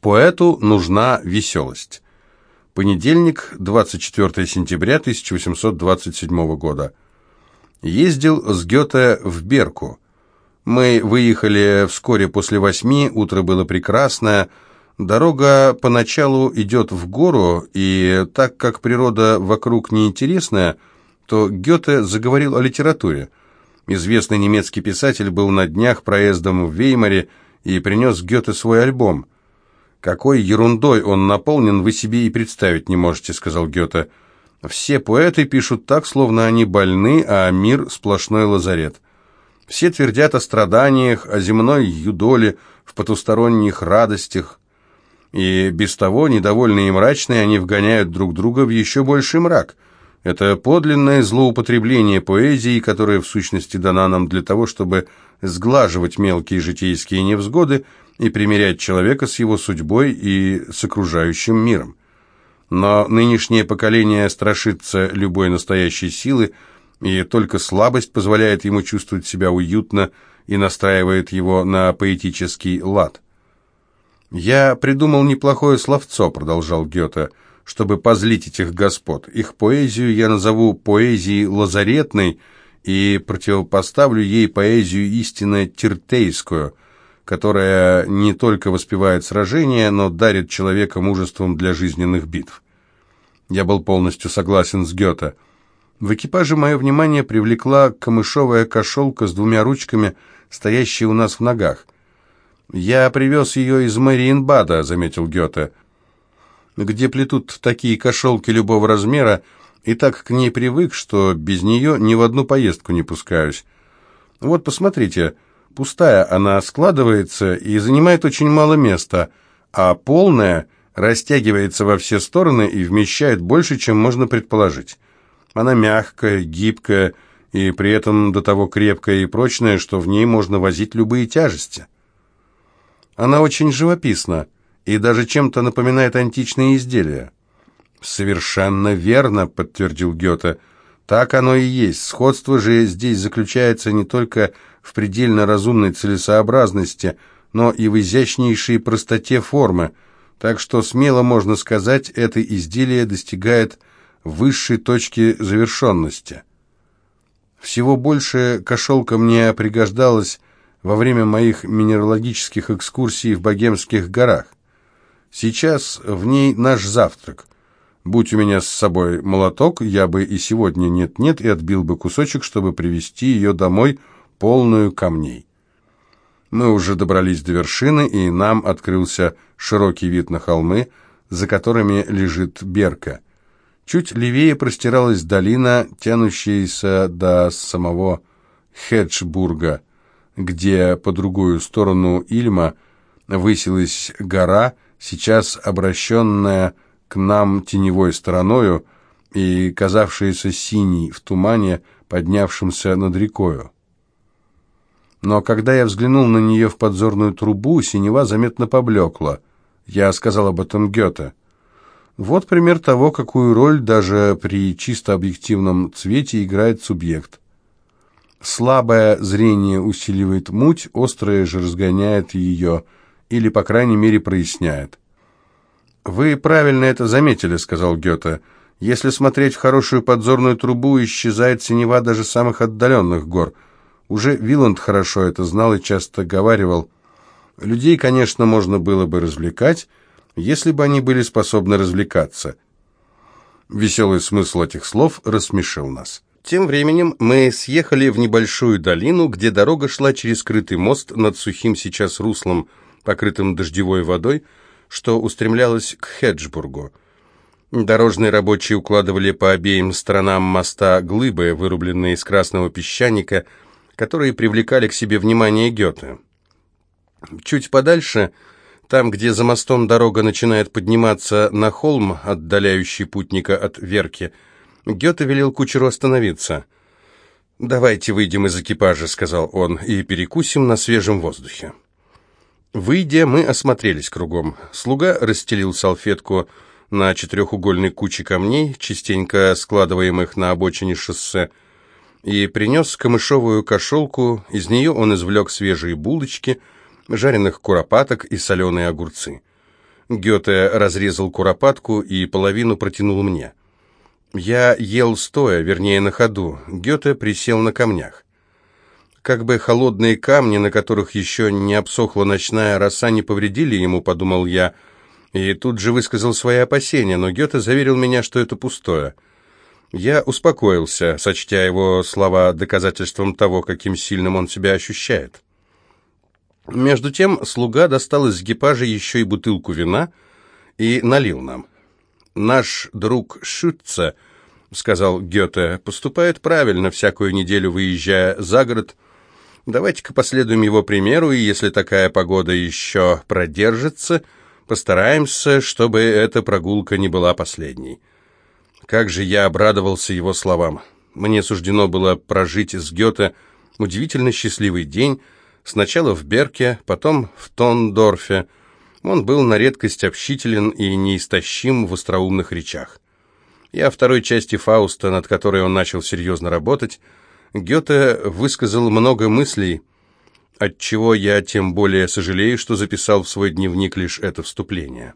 Поэту нужна веселость. Понедельник, 24 сентября 1827 года. Ездил с Гёте в Берку. Мы выехали вскоре после восьми, утро было прекрасное. Дорога поначалу идет в гору, и так как природа вокруг неинтересная, то Гёте заговорил о литературе. Известный немецкий писатель был на днях проездом в Веймаре и принес Гёте свой альбом. «Какой ерундой он наполнен, вы себе и представить не можете», — сказал Гёте. «Все поэты пишут так, словно они больны, а мир — сплошной лазарет. Все твердят о страданиях, о земной юдоле, в потусторонних радостях. И без того, недовольные и мрачные, они вгоняют друг друга в еще больший мрак». Это подлинное злоупотребление поэзии, которая в сущности дана нам для того, чтобы сглаживать мелкие житейские невзгоды и примирять человека с его судьбой и с окружающим миром. Но нынешнее поколение страшится любой настоящей силы, и только слабость позволяет ему чувствовать себя уютно и настраивает его на поэтический лад. «Я придумал неплохое словцо», — продолжал Гёте, — «чтобы позлить этих господ. Их поэзию я назову поэзией лазаретной и противопоставлю ей поэзию истинно тиртейскую — которая не только воспевает сражения, но дарит человека мужеством для жизненных битв. Я был полностью согласен с Гёте. В экипаже мое внимание привлекла камышовая кошелка с двумя ручками, стоящая у нас в ногах. «Я привез ее из Мариенбада», — заметил Гёте, «где плетут такие кошелки любого размера, и так к ней привык, что без нее ни в одну поездку не пускаюсь. Вот, посмотрите, — Пустая она складывается и занимает очень мало места, а полная растягивается во все стороны и вмещает больше, чем можно предположить. Она мягкая, гибкая и при этом до того крепкая и прочная, что в ней можно возить любые тяжести. Она очень живописна и даже чем-то напоминает античные изделия. «Совершенно верно», — подтвердил Гёте. «Так оно и есть. Сходство же здесь заключается не только в предельно разумной целесообразности, но и в изящнейшей простоте формы, так что смело можно сказать, это изделие достигает высшей точки завершенности. Всего больше кошелка мне пригождалась во время моих минералогических экскурсий в Богемских горах. Сейчас в ней наш завтрак. Будь у меня с собой молоток, я бы и сегодня нет-нет и отбил бы кусочек, чтобы привезти ее домой полную камней. Мы уже добрались до вершины, и нам открылся широкий вид на холмы, за которыми лежит Берка. Чуть левее простиралась долина, тянущаяся до самого Хеджбурга, где по другую сторону Ильма высилась гора, сейчас обращенная к нам теневой стороною и казавшаяся синей в тумане, поднявшемся над рекою но когда я взглянул на нее в подзорную трубу, синева заметно поблекла. Я сказал об этом Гёте. Вот пример того, какую роль даже при чисто объективном цвете играет субъект. Слабое зрение усиливает муть, острое же разгоняет ее, или, по крайней мере, проясняет. «Вы правильно это заметили», — сказал Гёте. «Если смотреть в хорошую подзорную трубу, исчезает синева даже самых отдаленных гор — уже Виланд хорошо это знал и часто говаривал. Людей, конечно, можно было бы развлекать, если бы они были способны развлекаться. Веселый смысл этих слов рассмешил нас. Тем временем мы съехали в небольшую долину, где дорога шла через скрытый мост над сухим сейчас руслом, покрытым дождевой водой, что устремлялось к Хеджбургу. Дорожные рабочие укладывали по обеим сторонам моста глыбы, вырубленные из красного песчаника, которые привлекали к себе внимание Гёте. Чуть подальше, там, где за мостом дорога начинает подниматься на холм, отдаляющий путника от Верки, Гёте велел кучеру остановиться. «Давайте выйдем из экипажа», — сказал он, — «и перекусим на свежем воздухе». Выйдя, мы осмотрелись кругом. Слуга расстелил салфетку на четырехугольной куче камней, частенько складываемых на обочине шоссе, — и принес камышовую кошелку, из нее он извлек свежие булочки, жареных куропаток и соленые огурцы. Гёте разрезал куропатку и половину протянул мне. Я ел стоя, вернее на ходу. Гёте присел на камнях. Как бы холодные камни, на которых еще не обсохла ночная роса, не повредили ему, подумал я, и тут же высказал свои опасения, но Гёте заверил меня, что это пустое. Я успокоился, сочтя его слова доказательством того, каким сильным он себя ощущает. Между тем слуга достал из экипажа еще и бутылку вина и налил нам. «Наш друг Шутца», — сказал Гёте, — «поступает правильно, всякую неделю выезжая за город. Давайте-ка последуем его примеру, и если такая погода еще продержится, постараемся, чтобы эта прогулка не была последней». Как же я обрадовался его словам. Мне суждено было прожить с Гёте удивительно счастливый день, сначала в Берке, потом в Тондорфе. Он был на редкость общителен и неистощим в остроумных речах. И о второй части Фауста, над которой он начал серьезно работать, Гёте высказал много мыслей, отчего я тем более сожалею, что записал в свой дневник лишь это вступление.